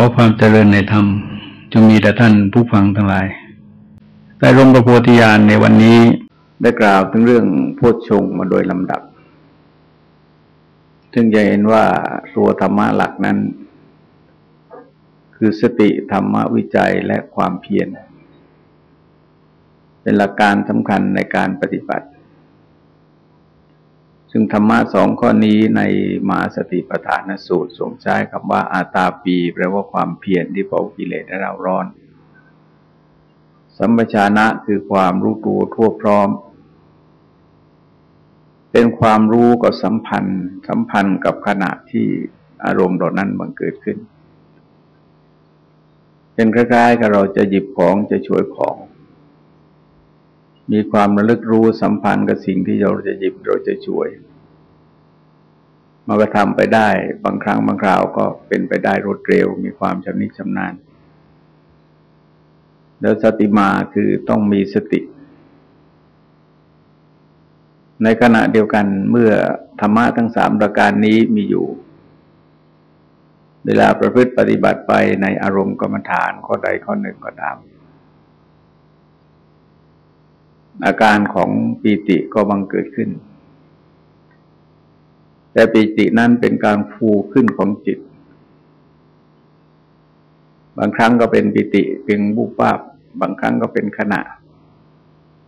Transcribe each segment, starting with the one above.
อความเจริญในธรรมจงมีแต่ท่านผู้ฟังทั้งหลายใต้ร่มพระโพธิญาณในวันนี้ได้กล่าวถึงเรื่องโพชฌงมาโดยลำดับ ซึ่งจะเห็นว่าตัวธรรมะหลักนั้น คือสติธรรมวิจัยและความเพียร เป็นหลักการสำคัญในการปฏิบัติ ซึ่งธรรมะสองข้อนี้ในมาสติปัฏฐานสูตรทรงใช้คำว่าอาตาปีแปลว่าความเพียรที่เผากิเลสให้เราร้อน สัมปชานะคือความรู้ตัวทั่วพร้อม เป็นความรู้กับสัมพันธ์ สัมพันธ์กับขณะที่อารมณ์เหล่านั้นบังเกิดขึ้น เป็นคล้ายๆกับเราจะหยิบของจะช่วยของมีความระลึกรู้สัมพันธ์กับสิ่งที่เราจะหยิบเราจะช่วย มันก็ทำไปได้บางครั้งบางคราวก็เป็นไปได้รวดเร็วมีความชำนิชำนาญ แล้วสติมาคือต้องมีสติ ในขณะเดียวกันเมื่อธรรมะทั้งสามประการนี้มีอยู่ เวลาประพฤติปฏิบัติไปในอารมณ์กรรมฐานข้อใดข้อหนึ่งก็ตามอาการของปีติก็บังเกิดขึ้น แต่ปิตินั้นเป็นการฟูขึ้นของจิต บางครั้งก็เป็นปิติเพียงบุปาบบางครั้งก็เป็นขณะ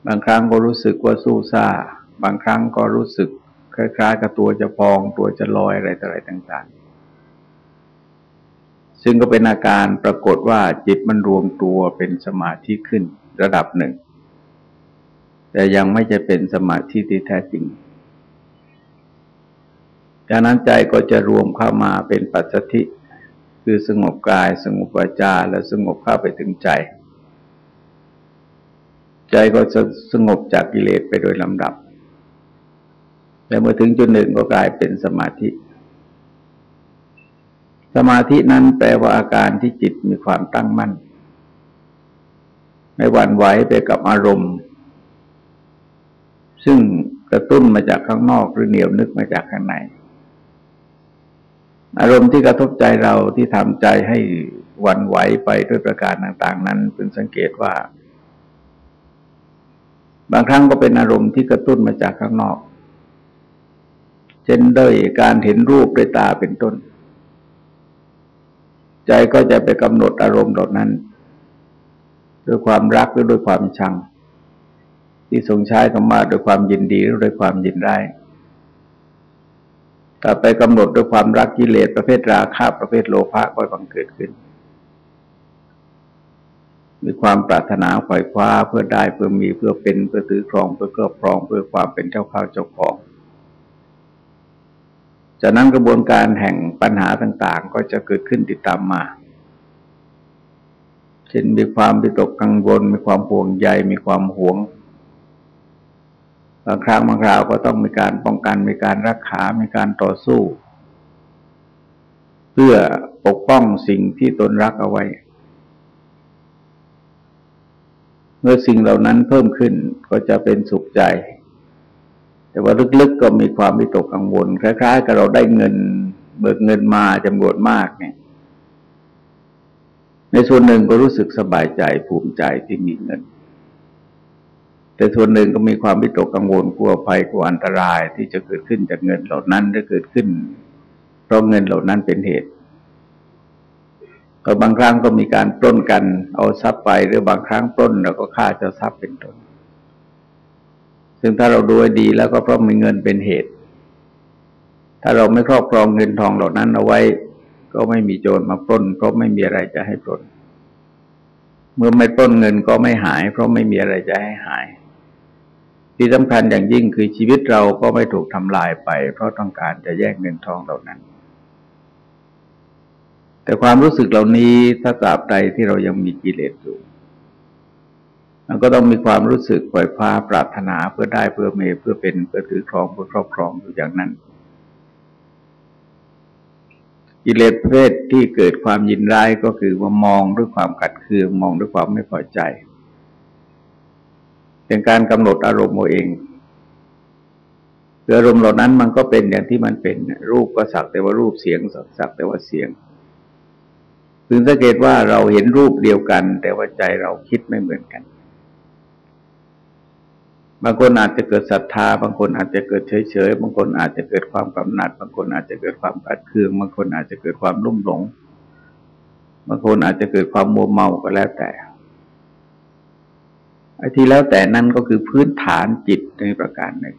บางครั้งก็รู้สึกว่าสู้ซาบางครั้งก็รู้สึกคล้ายๆกับตัวจะพองตัวจะลอยอะไรต่ออะไรต่าง ๆ ซึ่งก็เป็นอาการปรากฏว่าจิตมันรวมตัวเป็นสมาธิขึ้นระดับหนึ่ง แต่ยังไม่จะเป็นสมาธิที่แท้จริง จากนั้นใจก็จะรวมเข้ามาเป็นปัจจธิคือสงบกายสงบวาจาและสงบเข้าไปถึงใจ ใจก็จะสงบจากกิเลสไปโดยลำดับ และเมื่อถึงจุดหนึ่งก็กลายเป็นสมาธิ สมาธินั้นแปลว่าอาการที่จิตมีความตั้งมั่นไม่หวั่นไหวไปกับอารมณ์ ซึ่งกระตุ้นมาจากข้างนอกหรือเหนียวนึกมาจากข้างใน อารมณ์ที่กระทบใจเราที่ทำใจให้หวั่นไหวไปด้วยประการต่าง ๆ นั้นเป็นสังเกตว่า บางครั้งก็เป็นอารมณ์ที่กระตุ้นมาจากข้างนอก เช่นด้วยการเห็นรูปด้วยตาเป็นต้น ใจก็จะไปกำหนดอารมณ์เหล่านั้นด้วยความรักหรือด้วยความชัง ที่ทรงใช้คำว่าด้วยความยินดีหรือด้วยความยินร้าย ถ้าไปกำหนดด้วยความรักกิเลสประเภทราคะประเภทโลภะก็บังเกิดขึ้น มีความปรารถนาขว่คว้าเพื่อได้เพื่อมีเพื่อเป็นเพื่อถือครองเพื่อครอบครองเพื่อความเป็นเจ้าข้าวเจ้าของ จากนั้นกระบวนการแห่งปัญหาต่าง ๆ ก็จะเกิดขึ้นติดตามมาเช่นมีความปิตกกังวล มีความห่วงใยมีความหวง บางครั้งบางคราวก็ต้องมีการป้องกันมีการรักษา มีการต่อสู้ เพื่อปกป้องสิ่งที่ตนรักเอาไว้ เมื่อสิ่งเหล่านั้นเพิ่มขึ้นก็จะเป็นสุขใจ แต่ว่าลึกๆก็มีความวิตกกังวล คล้าย ๆ กับเราได้เงิน เบิกเงินมาจำนวนมากเนี่ย ในส่วนหนึ่งก็รู้สึกสบายใจภูมิใจที่มีเงิน แต่ส่วนหนึ่งก็มีความวิตกกังวลกลัวภัยกลัวอันตรายที่จะเกิดขึ้นจากเงินเหล่านั้นถ้าเกิดขึ้น เพราะเงินเหล่านั้นเป็นเหตุก็บางครั้งก็มีการปล้นกัน เอาทรัพย์ไปหรือบางครั้งปล้นแล้วก็ฆ่าเจ้าทรัพย์เป็นต้นซึ่งถ้าเราดูดีแล้วก็เพราะมีเงินเป็นเหตุ ถ้าเราไม่ครอบครองเงินทองเหล่านั้นเอาไว้ ก็ไม่มีโจรมาปล้น เพราะไม่มีอะไรจะให้ปล้น เมื่อไม่ปล้นเงินก็ไม่หาย เพราะไม่มีอะไรจะให้หาย ที่สำคัญอย่างยิ่งคือชีวิตเราก็ไม่ถูกทำลายไป เพราะต้องการจะแยกเงินทองเหล่านั้น แต่ความรู้สึกเหล่านี้ถ้าตราบใดที่เรายังมีกิเลสอยู่มันก็ต้องมีความรู้สึกปล่อยพาปรารถนาเพื่อได้เพื่อเมเพื่อเป็นเพื่อถือครองเพื่อครอบครองอยู่อย่างนั้น กิเลสประเภทที่เกิดความยินร้ายก็คือว่ามองด้วยความขัดเคืองมองด้วยความไม่พอใจ เป็นการกำหนดอารมณ์เองคืออารมณ์เหล่านั้นมันก็เป็นอย่างที่มันเป็น รูปก็สักแต่ว่ารูปเสียงสักแต่ว่าเสียงพึงสังเกตว่าเราเห็นรูปเดียวกัน แต่ว่าใจเราคิดไม่เหมือนกัน บางคนอาจจะเกิดศรัทธา บางคนอาจจะเกิดเฉยๆ บางคนอาจจะเกิดความกำหนัด บางคนอาจจะเกิดความกัดเคือง บางคนอาจจะเกิดความรุ่มหลง บางคนอาจจะเกิดความมัวเมาก็แล้วแต่ ไอ้ที่แล้วแต่นั้นก็คือพื้นฐานจิตในประการหนึ่ง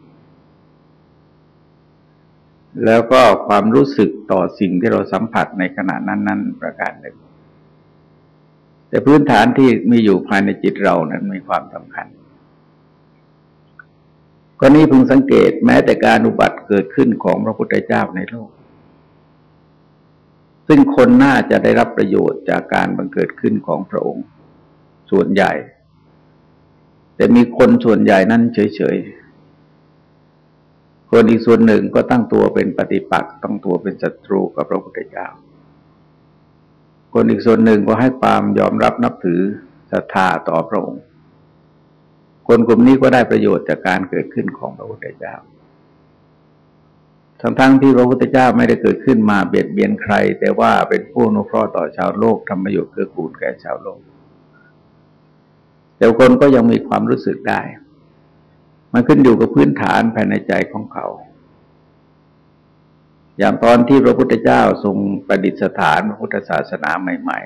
แล้วก็ความรู้สึกต่อสิ่งที่เราสัมผัสในขณะนั้นๆประการหนึ่ง แต่พื้นฐานที่มีอยู่ภายในจิตเรานั้นมีความสำคัญก็นี้พึงสังเกตแม้แต่การอุบัติเกิดขึ้นของพระพุทธเจ้าในโลก ซึ่งคนน่าจะได้รับประโยชน์จากการบังเกิดขึ้นของพระองค์ ส่วนใหญ่ แต่มีคนส่วนใหญ่นั้นเฉยๆ คนอีกส่วนหนึ่งก็ตั้งตัวเป็นปฏิปักษ์ตั้งตัวเป็นศัตรูกับพระพุทธเจ้า คนอีกส่วนหนึ่งก็ให้ความยอมรับนับถือศรัทธาต่อพระองค์ คนกลุ่มนี้ก็ได้ประโยชน์จากการเกิดขึ้นของพระพุทธเจ้า ทั้งๆทที่พระพุทธเจ้าไม่ได้เกิดขึ้นมาเบียดเบียนใคร แต่ว่าเป็นผู้นุเคราะห์ต่อชาวโลกทำประโยชน์เกื้อกูลแก่ชาวโลก แต่คนก็ยังมีความรู้สึกได้ มันขึ้นอยู่กับพื้นฐานภายในใจของเขา อย่างตอนที่พระพุทธเจ้าทรงประดิษฐานพระพุทธศาสนาใหม่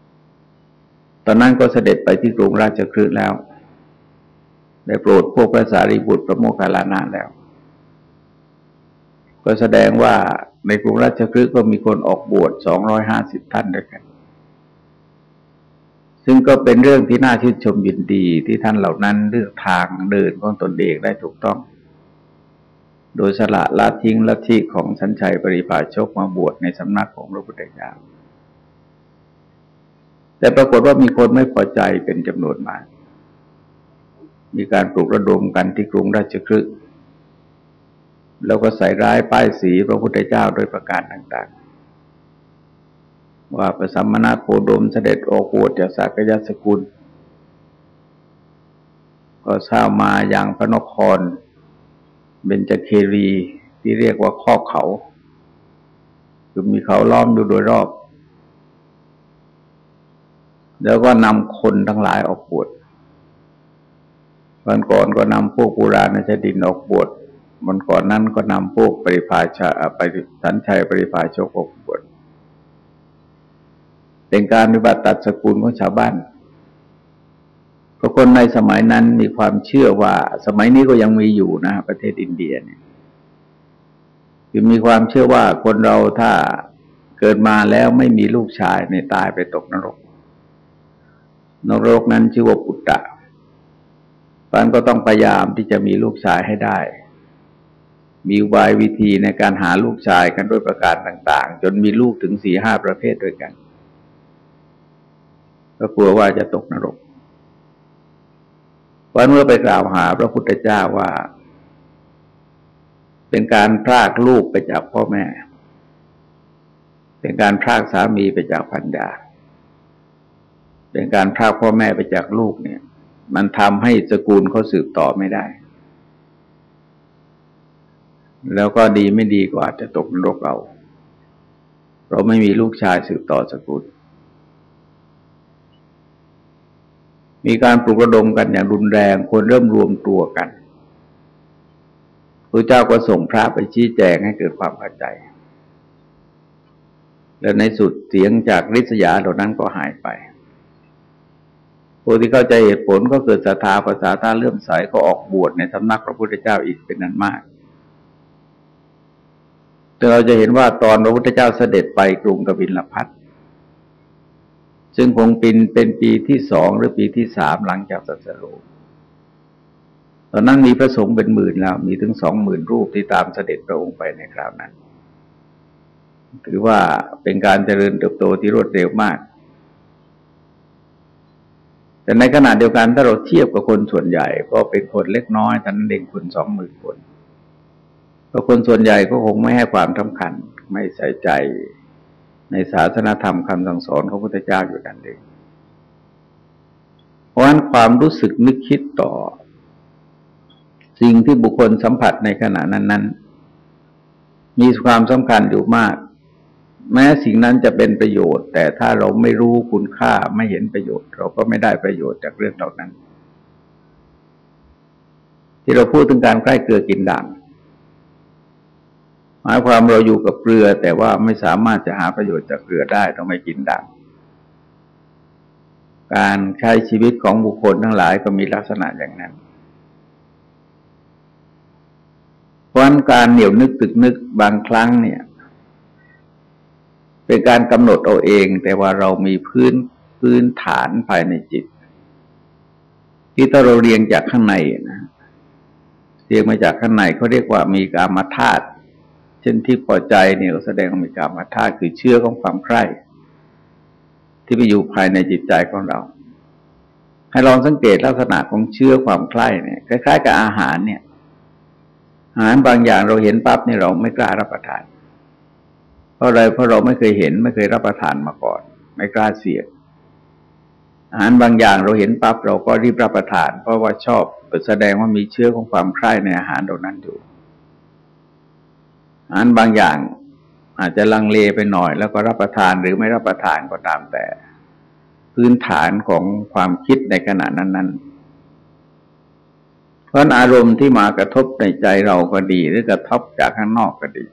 ๆ ตอนนั้นก็เสด็จไปที่กรุงราชคฤห์แล้ว ได้โปรดพวกพระสารีบุตรพระโมคคัลลานะแล้ว ก็แสดงว่าในกรุงราชคฤห์ก็มีคนออกบวชสองร้อยห้าสิบท่านด้วยกัน ซึ่งก็เป็นเรื่องที่น่าชื่นชมยินดีที่ท่านเหล่านั้นเลือกทางเดินของตนเองได้ถูกต้อง โดยสละละทิ้งละทิของสันชัยปริภาชกมาบวชในสำนักของพระพุทธเจ้าแต่ปรากฏว่ามีคนไม่พอใจเป็นจำนวนมาก มีการปลุกระดมกันที่กรุงราชคฤห์แล้วก็ใส่ร้ายป้ายสีพระพุทธเจ้าโดยประการต่าง ว่าพระสัมมาณโคดมเสด็จออกบวชจากสากยสกุล ก็ทราบมาอย่างพระนครเบญจเครีที่เรียกว่าข้อเขา คือมีเขาล้อมอยู่โดยรอบ แล้วก็นำคนทั้งหลายออกบวชวันก่อนก็นำพวกปุราณชดินออกบวชวันก่อนนั้นก็นำพวกปริพาชาไปสันชัยปริพาชกออกบวช เป็นการปฏิบัติตัดสกุลของชาวบ้านเพราะคนในสมัยนั้นมีความเชื่อว่า สมัยนี้ก็ยังมีอยู่นะ ประเทศอินเดียเนี่ยคือมีความเชื่อว่าคนเราถ้าเกิดมาแล้วไม่มีลูกชายในตายไปตกนรก นรกนั้นชื่อว่าปุตตะฟันก็ต้องพยายามที่จะมีลูกชายให้ได้ มีวายวิธีในการหาลูกชายกันด้วยประการต่าง ๆ จนมีลูกถึงสี่ห้าประเภทด้วยกัน ก็กลัวว่าจะตกนรกวันเมื่อไปกล่าวหาพระพุทธเจ้าว่า เป็นการพรากลูกไปจากพ่อแม่ เป็นการพรากสามีไปจากพันดา เป็นการพรากพ่อแม่ไปจากลูกเนี่ย มันทำให้สกุลเขาสืบต่อไม่ได้ แล้วก็ดีไม่ดีกว่าจะตกนรกเรา เราไม่มีลูกชายสืบต่อสกุล มีการปลุกระดมกันอย่างรุนแรงคนเริ่มรวมตัวกันพระเจ้าก็ส่งพระไปชี้แจงให้เกิดความเข้าใจ และในสุดเสียงจากริษยาเหล่านั้นก็หายไปผู้ที่เข้าใจเหตุผลก็เกิดศรัทธาภาษาตาเลื่อมใสก็ออกบวชในสำนักพระพุทธเจ้าอีกเป็นนั้นมาก แต่เราจะเห็นว่าตอนพระพุทธเจ้าเสด็จไปกรุงกบิลพัท ซึ่งคงเป็นเป็นปีที่สองหรือปีที่สามหลังจากสัสรูตอนนั้นมีพระสงฆ์เป็นหมื่นแล้ว มีถึงสองหมื่นรูปที่ตามเสด็จพระองค์ไปในคราวนั้น ถือว่าเป็นการเจริญเติบโตที่รวดเร็วมาก แต่ในขณะเดียวกันถ้าเราเทียบกับคนส่วนใหญ่ ก็เป็นคนเล็กน้อยท่านเด็กคนสองหมื่นคนเพราะคนส่วนใหญ่ก็คงไม่ให้ความสำคัญ ไม่ใส่ใจ ในศาสนาธรรมคำสั่งสอนของพระพุทธเจ้าอยู่นั่นเองเพราะฉะนั้นความรู้สึกนึกคิดต่อ สิ่งที่บุคคลสัมผัสในขณะนั้น ๆ มีความสำคัญอยู่มาก แม้สิ่งนั้นจะเป็นประโยชน์ แต่ถ้าเราไม่รู้คุณค่าไม่เห็นประโยชน์ เราก็ไม่ได้ประโยชน์จากเรื่องเหล่านั้น ที่เราพูดถึงการใกล้เกลือกินด่าง มายความเราอยู่กับเกลือ แต่ว่าไม่สามารถจะหาประโยชน์จากเกลือได้ต้องไม่กินด่างการใช้ชีวิตของบุคคลทั้งหลายก็มีลักษณะอย่างนั้นเพราะการเหนียวนึกตึกนึกบางครั้งเนี่ย เป็นการกำหนดเอาเอง แต่ว่าเรามีพื้นพื้นฐานภายในจิต ที่ถ้าเราเรียงจากข้างในนะเรียงมาจากข้างในเขาเรียกว่ามีกามาธาตุ ช่นที่พอใจเนี่ยแสดงว่ามีกามาธาตุคือเชื่อของความใคร่ที่ไปอยู่ภายในจิตใจของเรา ให้ลองสังเกตลักษณะของเชื้อความใคร่เนี่ยคล้ายๆกับอาหารเนี่ยอาหารบางอย่างเราเห็นปั๊บเนี่ยเราไม่กล้ารับประทาน เพราะอะไรเพราะเราไม่เคยเห็นไม่เคยรับประทานมาก่อน ไม่กล้าเสี่ยงอาหารบางอย่างเราเห็นปั๊บเราก็รีบรับประทาน เพราะว่าชอบแสดงว่ามีเชื้อของความใคร่ในอาหารเหล่านั้นอยู่ อาหารบางอย่าง อาจจะลังเลไปหน่อย แล้วก็รับประทานหรือไม่รับประทานก็ตามแต่ พื้นฐานของความคิดในขณะนั้น ๆเพราะอารมณ์ที่มากระทบในใจเราก็ดี หรือกระทบจากข้างนอกก็ดี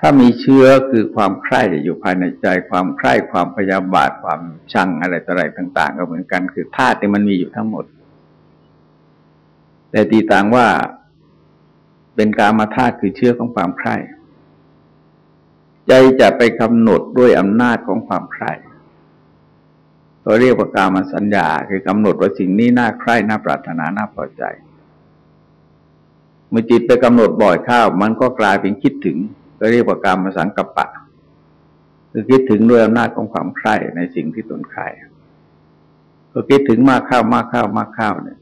ถ้ามีเชื้อคือความใคร่อยู่ภายในใจ ความใคร่ความพยาบาทความชังอะไรต่ออะไรต่าง ๆ ก็เหมือนกัน คือธาตุมันมีอยู่ทั้งหมด แต่ตีต่างว่า เป็นกามาธาตุคือเชื้อของความใคร่ใจจะไปกำหนดด้วยอำนาจของความใคร่เราเรียกว่ากามาสัญญา คือกำหนดว่าสิ่งนี้น่าใคร่น่าปรารถนาน่าพอใจเมื่อจิตไปกำหนดบ่อยข้าวมันก็กลายเป็นคิดถึงก็เรียกว่ากามาสังกัปปะคือคิดถึงด้วยอำนาจของความใคร่ในสิ่งที่ตนใคร่พอคิดถึงมากข้าวมากข้าวมากข้าวเนี่ย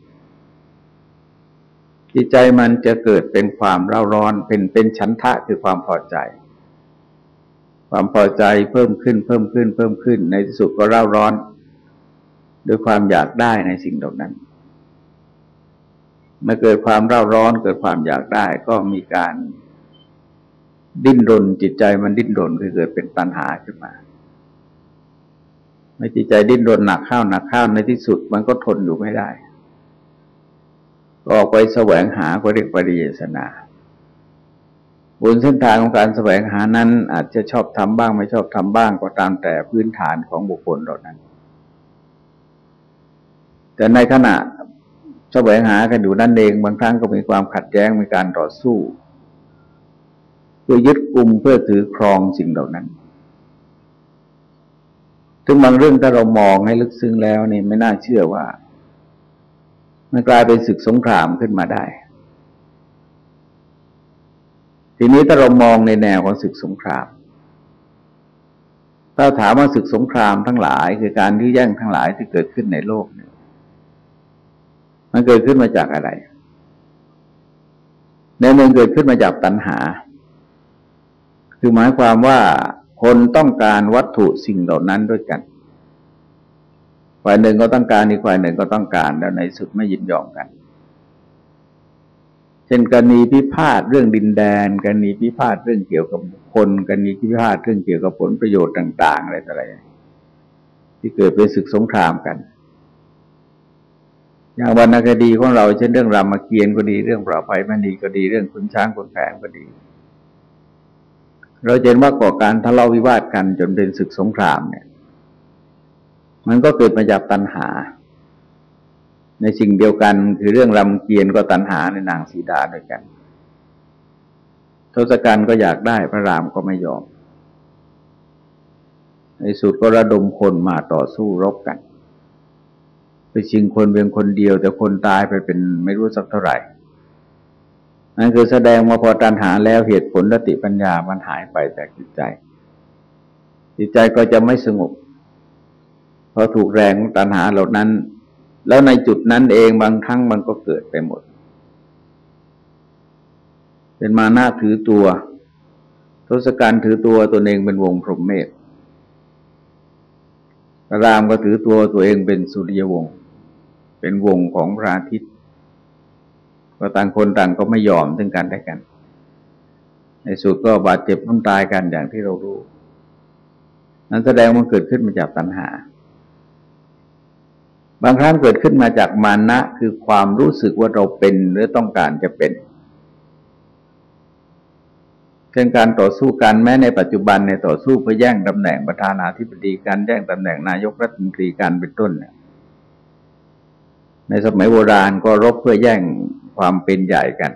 จิตใจมันจะเกิดเป็นความเร่าร้อนเป็นเป็นชั้นทะคือความพอใจ ความพอใจเพิ่มขึ้นเพิ่มขึ้นเพิ่มขึ้น ในที่สุดก็เร่าร้อนด้วยความอยากได้ในสิ่งเหล่านั้นเมื่อเกิดความเร่าร้อนเกิดความอยากได้ก็มีการดิ้นรนจิตใจมันดิ้นรนคือเกิดเป็นปัญหาขึ้นมาเมื่อจิตใจดิ้นรนหนักข้าวหนักข้าวในที่สุดมันก็ทนอยู่ไม่ได้ ออกไปแสวงหาก็เรียกปริยสนาบนเส้นทางของการแสวงหานั้น อาจจะชอบทำบ้างไม่ชอบทำบ้างก็ตามแต่พื้นฐานของบุคคลเหล่านั้น แต่ในขณะแสวงหากันอยู่นั่นเองบางครั้งก็มีความขัดแย้งมีการต่อสู้ เพื่อยึดกลุ่มเพื่อถือครองสิ่งเหล่านั้นถึงบางเรื่องถ้าเรามองให้ลึกซึ้งแล้วนี่ไม่น่าเชื่อว่า มันกลายเป็นศึกสงครามขึ้นมาได้ ทีนี้ถ้าเรามองในแนวของศึกสงคราม ถ้าถามว่าศึกสงครามทั้งหลาย คือการที่แย่งทั้งหลายที่เกิดขึ้นในโลกเนี่ยมันเกิดขึ้นมาจากอะไรแนวหนึ่งเกิดขึ้นมาจากตัณหา คือหมายความว่าคนต้องการวัตถุสิ่งเหล่านั้นด้วยกัน ฝ่ายหนึ่งก็ต้องการอีกฝ่ายหนึ่งก็ต้องการแล้วในสุดไม่ยินยอมกัน เช่นกรณีพิพาทเรื่องดินแดนกรณีพิพาทเรื่องเกี่ยวกับคนกรณีพิพาทเรื่องเกี่ยวกับผลประโยชน์ต่าง ๆ อะไรต่ออะไรที่เกิดเป็นศึกสงครามกัน อย่างวรรณคดีของเราเช่นเรื่องรามเกียรติ์ก็ดีเรื่องปราภัยมณีก็ดีเรื่องคุณช้างคุณแผนก็ดี เราเห็นว่าก่อการทะเลาะวิวาทกันจนเป็นศึกสงครามเนี่ย มันก็เกิดมาจากตัณหา ในสิ่งเดียวกันคือเรื่องรำเกียรก็ตัณหาในนางสีดาด้วยกันทศกัณฐ์ก็อยากได้พระรามก็ไม่ยอม ในสุดก็ระดมคนมาต่อสู้รบกัน ไปชิงคนเพียงคนเดียว แต่คนตายไปเป็นไม่รู้สักเท่าไหร่นั่นคือแสดงว่าพอตัณหาแล้วเหตุผลและติปัญญามันหายไปจากจิตใจ จิตใจก็จะไม่สงบ อถูกแรงตัณหาเหล่านั้น แล้วในจุดนั้นเองบางครั้งมันก็เกิดไปหมด เป็นมาหน้าถือตัวทศกัณฐ์ถือตัวตัวเองเป็นวงพรหมเมธพระรามก็ถือตัวตัวเองเป็นสุริยวงศ์เป็นวงของพระอาทิตย์ก็ต่างคนต่างก็ไม่ยอมถึงกันได้กัน ในสุดก็บาดเจ็บต้องตายกันอย่างที่เรารู้ นั้นแสดงมันเกิดขึ้นมาจากตัณหา บางครั้งเกิดขึ้นมาจากมานะคือความรู้สึกว่าเราเป็นหรือต้องการจะเป็นเช่นการต่อสู้กันแม้ในปัจจุบันในต่อสู้เพื่อแย่งตำแหน่งประธานาธิบดีการแย่งตำแหน่งนายกรัฐมนตรีการเป็นต้นเนี่ยในสมัยโบราณก็รบเพื่อแย่งความเป็นใหญ่กัน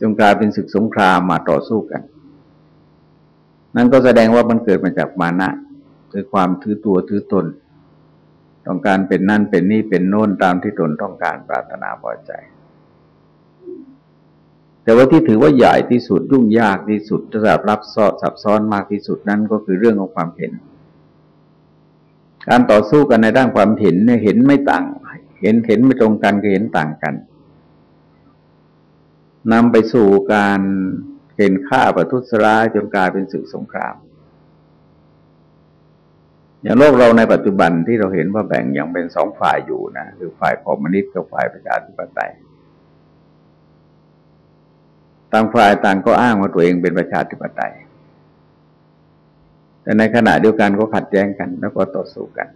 จนกลายเป็นศึกสงครามมาต่อสู้กัน นั่นก็แสดงว่ามันเกิดมาจากมานะคือความถือตัวถือตน ต้องการเป็นนั่นเป็นนี่เป็นโน่นตามที่ตนต้องการปรารถนาพอใจ แต่ว่าที่ถือว่าใหญ่ที่สุดยุ่งยากที่สุดจะรับรับซ้อนซับซ้อนมากที่สุดนั่นก็คือเรื่องของความเห็น การต่อสู้กันในด้านความเห็นเนี่ยเห็นไม่ต่าง เห็นเห็นไม่ตรงกันก็เห็นต่างกันนำไปสู่การเห็นฆ่าประทุษร้ายจนกลายเป็นศึกสงคราม อย่างโลกเราในปัจจุบันที่เราเห็นว่าแบ่งอย่างเป็นสองฝ่ายอยู่นะคือฝ่ายคอมมิวนิสต์กับฝ่ายประชาธิปไตยต่างฝ่ายต่างก็อ้างว่าตัวเองเป็นประชาธิปไตย แต่ในขณะเดียวกันก็ขัดแย้งกัน แล้วก็ต่อสู้กัน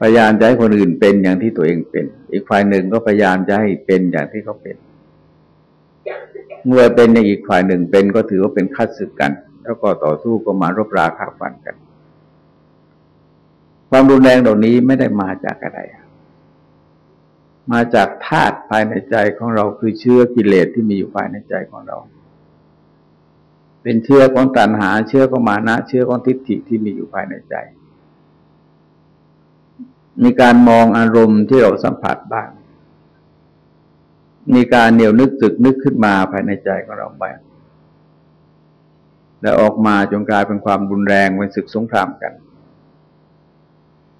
พยายามจะให้คนอื่นเป็นอย่างที่ตัวเองเป็น อีกฝ่ายหนึ่งก็พยายามจะให้เป็นอย่างที่เขาเป็น เมื่อเป็นในอีกฝ่ายหนึ่งเป็นก็ถือว่าเป็นคัดศึกกัน แล้วก็ต่อสู้ก็มารบราฆ่าฟันกัน ความรุนแรงเหล่านี้ไม่ได้มาจากอะไร มาจากธาตุภายในใจของเราคือเชื้อกิเลสที่มีอยู่ภายในใจของเรา เป็นเชื้อของตัณหา เชื้อของมานะ เชื้อของทิฏฐิที่มีอยู่ภายในใจ มีการมองอารมณ์ที่เราสัมผัสบ้าง มีการเหนียวนึกตึกนึกขึ้นมาภายในใจของเราไปแล้วออกมาจนกลายเป็นความรุนแรงเป็นศึกสงครามกัน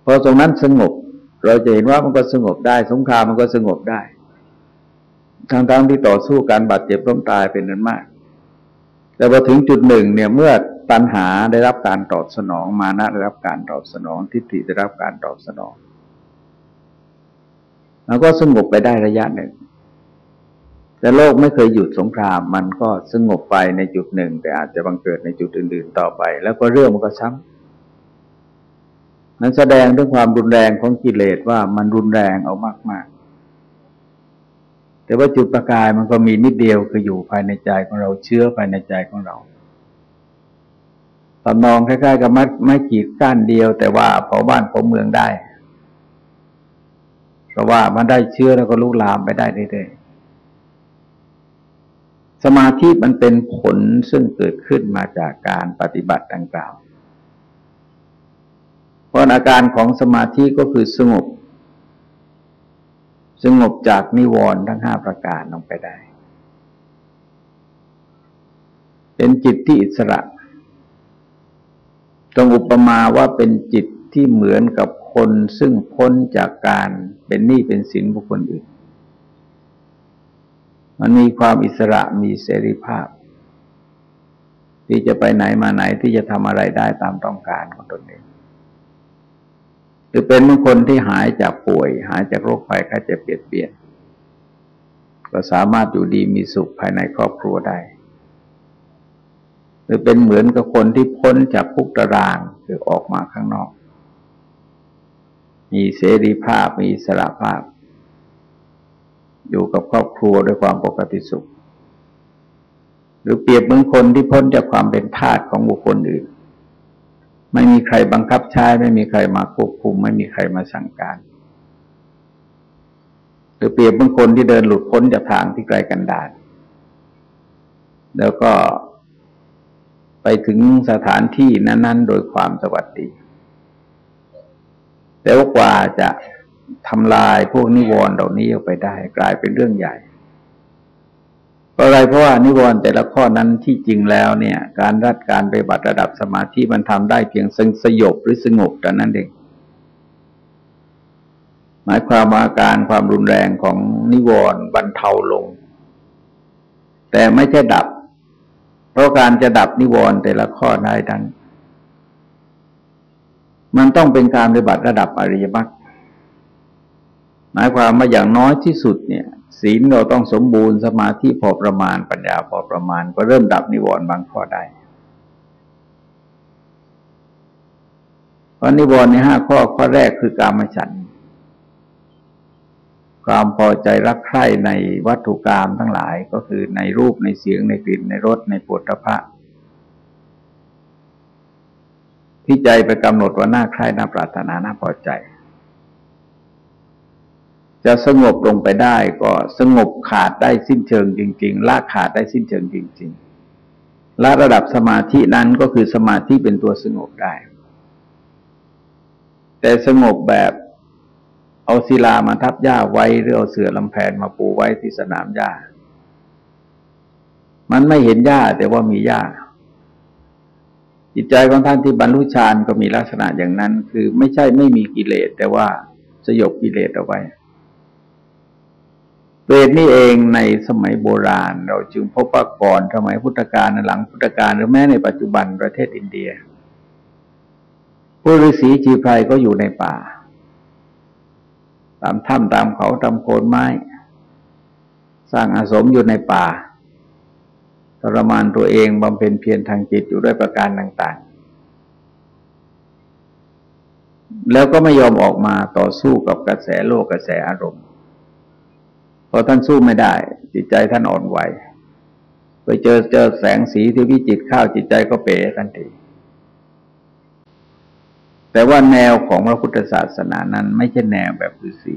พอตรงนั้นสงบ เราจะเห็นว่ามันก็สงบได้ สงครามมันก็สงบได้ทางทางที่ต่อสู้การบาดเจ็บล้มตายเป็นนั้นมาก แต่พอถึงจุดหนึ่งเนี่ยเมื่อตัณหาได้รับการตอบสนอง มานะได้รับการตอบสนอง ทิฏฐิได้รับการตอบสนองมันก็สงบไปได้ระยะหนึ่ง แต่โลกไม่เคยหยุดสงคราม มันก็สงบไปในจุดหนึ่ง แต่อาจจะบังเกิดในจุดอื่น ๆ ต่อไป แล้วก็เรื่องมันก็ซ้ำ นั้นแสดงด้วยความรุนแรงของกิเลสว่ามันรุนแรงเอามากๆ แต่ว่าจุดประกายมันก็มีนิดเดียวคืออยู่ภายในใจของเราเชื้อภายในใจของเราตำนองคล้ายๆกับมัดไม้ขีดก้านเดียว แต่ว่าเผาบ้านเผาเมืองได้ เพราะว่ามันได้เชื้อแล้วก็ลุกลามไปได้เรื่อยๆสมาธิมันเป็นผลซึ่งเกิดขึ้นมาจากการปฏิบัติดังกล่าว เพราะอาการของสมาธิก็คือสงบ สงบจากนิวรณ์ทั้งห้าประการลงไปได้ เป็นจิตที่อิสระตรงอุปมาว่าเป็นจิตที่เหมือนกับคนซึ่งพ้นจากการเป็นหนี้เป็นสินบุคคลอื่น มันมีความอิสระมีเสรีภาพ ที่จะไปไหนมาไหนที่จะทำอะไรได้ตามต้องการของตนเอง หรือเป็นบางคนที่หายจากป่วย หายจากโรคภัยไข้เจ็บเปลี่ยนเปลี่ยน ก็สามารถอยู่ดีมีสุขภายในครอบครัวได้ หรือเป็นเหมือนกับคนที่พ้นจากคุกตารางคือออกมาข้างนอก มีเสรีภาพมีสระภาพ อยู่กับครอบครัวด้วยความปกติสุข หรือเปรียบเหมือนคนที่พ้นจากความเป็นทาสของบุคคลอื่น ไม่มีใครบังคับใช้ ไม่มีใครมาควบคุม ไม่มีใครมาสั่งการ หรือเปรียบเหมือนคนที่เดินหลุดพ้นจากทางที่ไกลกันดารแล้วก็ไปถึงสถานที่นั้น ๆ โดยความสวัสดีแต่ว่ากว่าจะทำลายพวกนิวรณ์เหล่านี้ออกไปได้ กลายเป็นเรื่องใหญ่ ราะอะไรเพราะว่านิวรณ์แต่ละข้อนั้นที่จริงแล้วเนี่ย การรัดการไปบัติระดับสมาธิมันทำได้เพียงสงสยบหรือสงบแต่นั้นเองหมายความว่าการความรุนแรงของนิวรณ์บรรเทาลง แต่ไม่ใช่ดับ เพราะการจะดับนิวรณ์แต่ละข้อได้ดันมันต้องเป็นการปฏิบัติระดับอริยมรรคหมายความว่าอย่างน้อยที่สุดเนี่ย ศีลเราต้องสมบูรณ์สมาธิพอประมาณปัญญาพอประมาณ ก็เริ่มดับนิวรณ์บางข้อได้เพราะนิวรณ์ในห้าข้อข้อแรกคือการมฉันความพอใจรักใคร่ในวัตถุกรรมทั้งหลายก็คือในรูปในเสียงในกลิ่นในรสในปุถะพะที่ใจไปกำหนดว่าน่าใคร่น่าปรารถนาน่าพอใจ จะสงบลงไปได้ก็สงบขาดได้สิ้นเชิงจริง ๆละขาดได้สิ้นเชิงจริงๆละระดับสมาธินั้นก็คือสมาธิเป็นตัวสงบได้ แต่สงบแบบเอาศิลามาทับหญ้าไว้หรือเอาเสือลำแพนมาปูไว้ที่สนามหญ้า มันไม่เห็นหญ้าแต่ว่ามีหญ้าจิตใจของท่านที่บรรลุฌานก็มีลักษณะอย่างนั้น คือไม่ใช่ไม่มีกิเลสแต่ว่าสยบกิเลสเอาไว้ เปรตนี่เองในสมัยโบราณ เราจึงพบว่าก่อนสมัยพุทธกาลหลังพุทธกาลหรือแม้ในปัจจุบันประเทศอินเดียผู้ฤาษีจีไพรก็อยู่ในป่า ตามถ้ำตามเขาตามโคนไม้ สร้างอาสมอยู่ในป่าทรมานตัวเองบำเพ็ญเพียรทางจิตอยู่ด้วยประการต่าง ๆ แล้วก็ไม่ยอมออกมาต่อสู้กับกระแสโลกกระแสอารมณ์ พอท่านสู้ไม่ได้ จิตใจท่านอ่อนไหวไปเจอเจอแสงสีที่วิจิตเข้าจิตใจก็เป๋ทันทีแต่ว่าแนวของพระพุทธศาสนานั้น ไม่ใช่แนวแบบฤาษี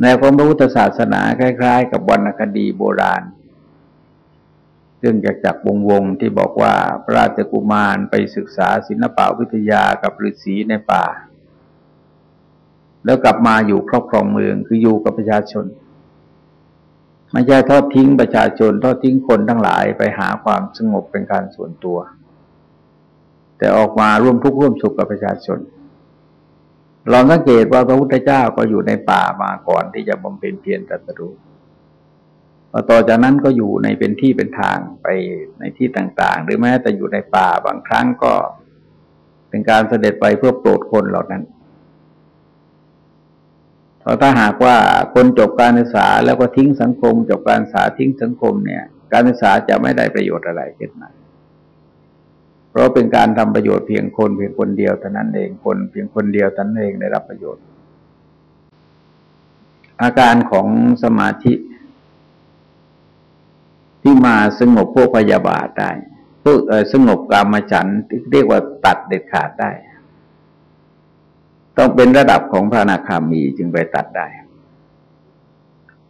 แนวของพระพุทธศาสนาคล้าย ๆ กับวรรณคดีโบราณเรื่องจากจากวงวงที่บอกว่าพระราชกุมารไปศึกษาศิลปวิทยากับฤาษีในป่า แล้วกลับมาอยู่ครอบครองเมืองคืออยู่กับประชาชน ไม่ใช่ทอดทิ้งประชาชนทอดทิ้งคนทั้งหลายไปหาความสงบเป็นการส่วนตัว แต่ออกมาร่วมทุกข์ร่วมสุขกับประชาชนลองสังเกตว่าพระพุทธเจ้าก็อยู่ในป่ามาก่อนที่จะบำเพ็ญเพียรตรัสรู้พอต่อจากนั้นก็อยู่ในเป็นที่เป็นทางไปในที่ต่าง ๆ หรือแม้แต่อยู่ในป่าบางครั้งก็เป็นการเสด็จไปเพื่อโปรดคนเหล่านั้น เพราะถ้าหากว่าคนจบการศึกษาแล้วก็ทิ้งสังคม จบการศึกษาทิ้งสังคมเนี่ย การศึกษาจะไม่ได้ประโยชน์อะไรขึ้นมาเพราะเป็นการทำประโยชน์เพียงคนเพียงคนเดียวเท่านั้นเองคนเพียงคนเดียวเท่านั้นเองได้รับประโยชน์ อาการของสมาธิ ที่มาสงบพวกพยาบาทได้พวกสงบกามฉันที่เรียกว่าตัดเด็ดขาดได้ ต้องเป็นระดับของพระนาคามีจึงไปตัดได้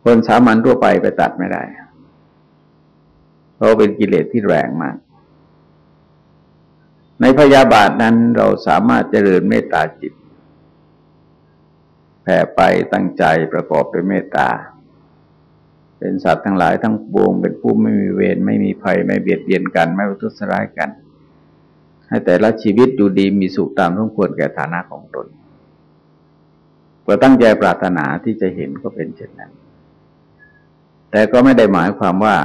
คนสามัญทั่วไปไปตัดไม่ได้ เพราะเป็นกิเลสที่แรงมาก ในพยาบาทนั้นเราสามารถเจริญเมตตาจิตแผ่ไปตั้งใจประกอบด้วยเมตตา เป็นสัตว์ทั้งหลายทั้งปวงเป็นผู้ไม่มีเวรไม่มีภัยไม่เบียดเบียนกัน ไม่ทุษร้ายกัน ให้แต่ละชีวิตอยู่ดีมีสุขตามสมควรแก่ฐานะของตน ก็ตั้งใจปรารถนาที่จะเห็นก็เป็นเช่นนั้น แต่ก็ไม่ได้หมายความว่า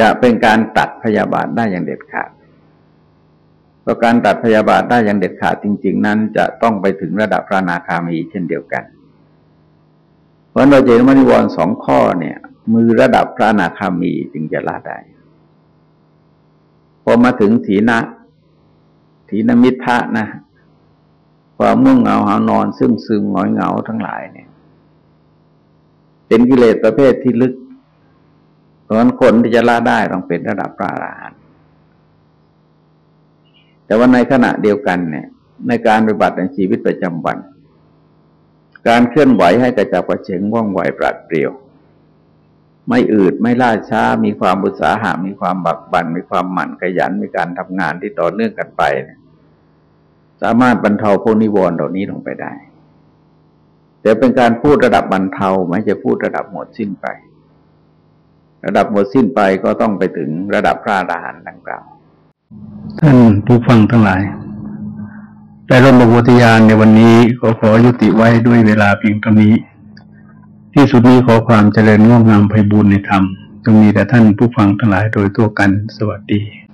จะเป็นการตัดพยาบาทได้อย่างเด็ดขาดเพราะการตัดพยาบาทได้อย่างเด็ดขาดจริง ๆ นั้น จะต้องไปถึงระดับพระนาคามีเช่นเดียวกัน เพราะเราเจนมนิวรณ์สองข้อเนี่ย มือระดับพระนาคามีจึงจะละได้พอมาถึงถีนะถีนมิทะนะ ความม่วงเหงาหานอนซึมซึมหงอยเหงาทั้งหลายเนี่ย เป็นกิเลสประเภทที่ลึก เพราะฉะนั้นคนที่จะละได้ต้องเป็นระดับพระอรหันต์แต่ว่าในขณะเดียวกันเนี่ย ในการปฏิบัติในชีวิตประจำวัน การเคลื่อนไหวให้กระจับกระเฉงว่องไวปราดเปรียว ไม่อืดไม่ล่าช้า มีความบุษาหามีความบักบันมีความหมั่นขยันมีการทำงานที่ต่อเนื่องกันไปเนี่ย สามารถบรรเทาพวกนิวรณ์เหล่านี้ลงไปได้ แต่เป็นการพูดระดับบรรเทาไม่จะพูดระดับหมดสิ้นไป ระดับหมดสิ้นไปก็ต้องไปถึงระดับพระอรหันต์ดังกล่าวท่านผู้ฟังทั้งหลาย แต่รมบุทยานในวันนี้ขอขอยุติไว้ด้วยเวลาเพียงเท่านี้ ที่สุดนี้ขอความเจริญงอกงามไพบูรณ์ในธรรมจงมีแต่ท่านผู้ฟังทั้งหลายโดยตัวกันสวัสดี